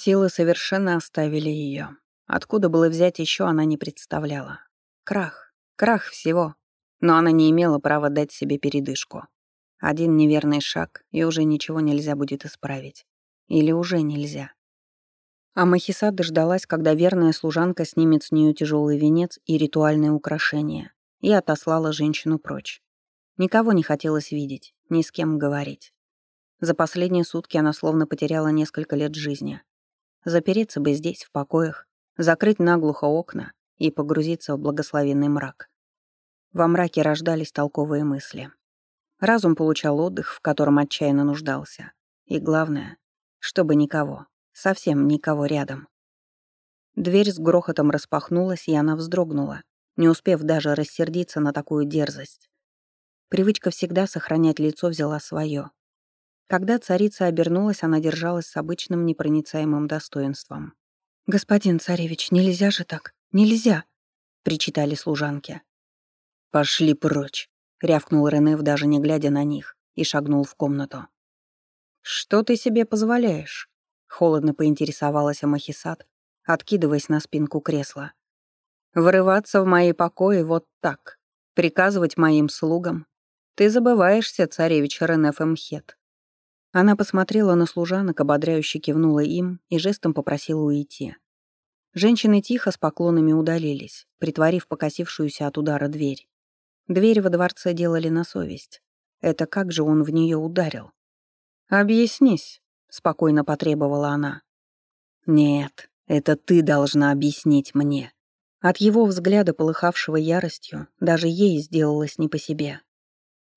Силы совершенно оставили ее. Откуда было взять еще, она не представляла. Крах. Крах всего. Но она не имела права дать себе передышку. Один неверный шаг, и уже ничего нельзя будет исправить. Или уже нельзя. А Махисад дождалась, когда верная служанка снимет с нее тяжелый венец и ритуальные украшения, и отослала женщину прочь. Никого не хотелось видеть, ни с кем говорить. За последние сутки она словно потеряла несколько лет жизни. Запереться бы здесь, в покоях, закрыть наглухо окна и погрузиться в благословенный мрак. Во мраке рождались толковые мысли. Разум получал отдых, в котором отчаянно нуждался. И главное, чтобы никого, совсем никого рядом. Дверь с грохотом распахнулась, и она вздрогнула, не успев даже рассердиться на такую дерзость. Привычка всегда сохранять лицо взяла свое. Когда царица обернулась, она держалась с обычным непроницаемым достоинством. «Господин царевич, нельзя же так! Нельзя!» — причитали служанки. «Пошли прочь!» — рявкнул Ренев, даже не глядя на них, и шагнул в комнату. «Что ты себе позволяешь?» — холодно поинтересовалась Амахисат, откидываясь на спинку кресла. «Врываться в мои покои вот так, приказывать моим слугам. Ты забываешься, царевич Ренеф Эмхет». Она посмотрела на служанок, ободряюще кивнула им и жестом попросила уйти. Женщины тихо с поклонами удалились, притворив покосившуюся от удара дверь. Дверь во дворце делали на совесть. Это как же он в нее ударил? «Объяснись», — спокойно потребовала она. «Нет, это ты должна объяснить мне». От его взгляда, полыхавшего яростью, даже ей сделалось не по себе.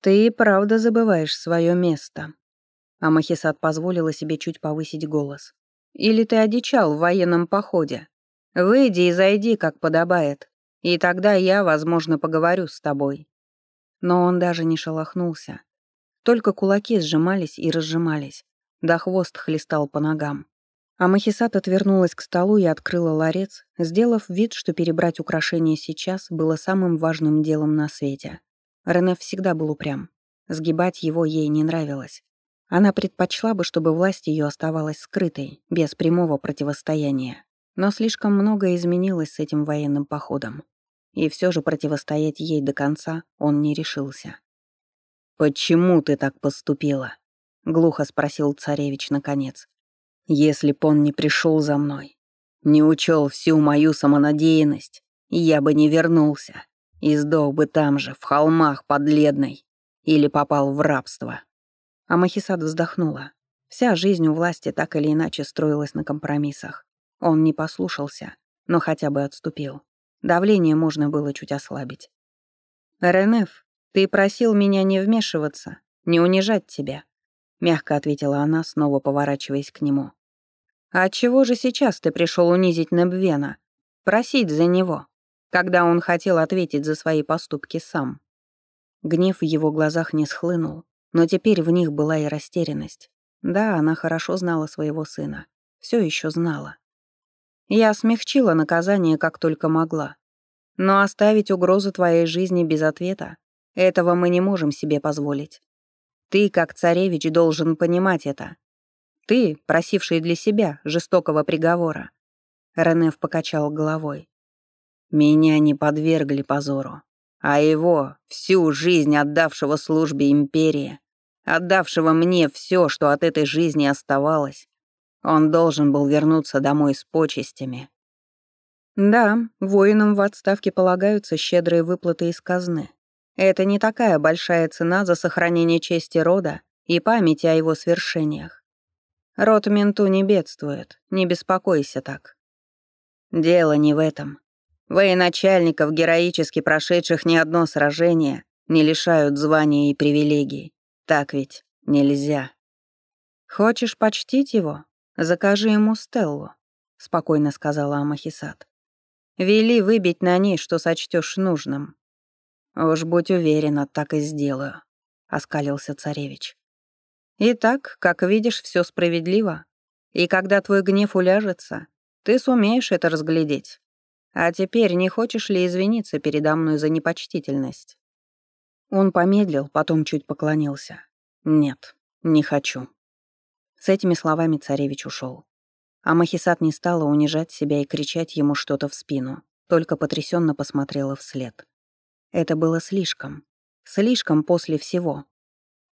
«Ты и правда забываешь свое место», а Махисат позволила себе чуть повысить голос. «Или ты одичал в военном походе? Выйди и зайди, как подобает, и тогда я, возможно, поговорю с тобой». Но он даже не шелохнулся. Только кулаки сжимались и разжимались, да хвост хлестал по ногам. А Махисат отвернулась к столу и открыла ларец, сделав вид, что перебрать украшения сейчас было самым важным делом на свете. Рене всегда был упрям. Сгибать его ей не нравилось. Она предпочла бы, чтобы власть ее оставалась скрытой, без прямого противостояния. Но слишком многое изменилось с этим военным походом. И все же противостоять ей до конца он не решился. «Почему ты так поступила?» — глухо спросил царевич наконец. «Если б он не пришел за мной, не учел всю мою самонадеянность, я бы не вернулся и сдох бы там же, в холмах под Ледной, или попал в рабство». А Махисад вздохнула. Вся жизнь у власти так или иначе строилась на компромиссах. Он не послушался, но хотя бы отступил. Давление можно было чуть ослабить. «Ренеф, ты просил меня не вмешиваться, не унижать тебя», — мягко ответила она, снова поворачиваясь к нему. «А чего же сейчас ты пришел унизить Небвена? Просить за него, когда он хотел ответить за свои поступки сам?» Гнев в его глазах не схлынул, но теперь в них была и растерянность. Да, она хорошо знала своего сына. Все еще знала. Я смягчила наказание, как только могла. Но оставить угрозу твоей жизни без ответа — этого мы не можем себе позволить. Ты, как царевич, должен понимать это. Ты, просивший для себя жестокого приговора. Ренеф покачал головой. Меня не подвергли позору, а его, всю жизнь отдавшего службе империи, отдавшего мне все, что от этой жизни оставалось. Он должен был вернуться домой с почестями. Да, воинам в отставке полагаются щедрые выплаты из казны. Это не такая большая цена за сохранение чести рода и памяти о его свершениях. Род Менту не бедствует, не беспокойся так. Дело не в этом. Военачальников, героически прошедших ни одно сражение, не лишают звания и привилегий. Так ведь нельзя. Хочешь почтить его? Закажи ему Стеллу, спокойно сказала Амахисат. Вели выбить на ней, что сочтешь нужным. Уж будь уверена, так и сделаю, оскалился царевич. Итак, как видишь, все справедливо. И когда твой гнев уляжется, ты сумеешь это разглядеть. А теперь не хочешь ли извиниться передо мной за непочтительность? Он помедлил, потом чуть поклонился. «Нет, не хочу». С этими словами царевич ушел. А Махисат не стала унижать себя и кричать ему что-то в спину, только потрясенно посмотрела вслед. Это было слишком. Слишком после всего.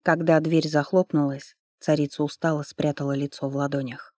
Когда дверь захлопнулась, царица устало спрятала лицо в ладонях.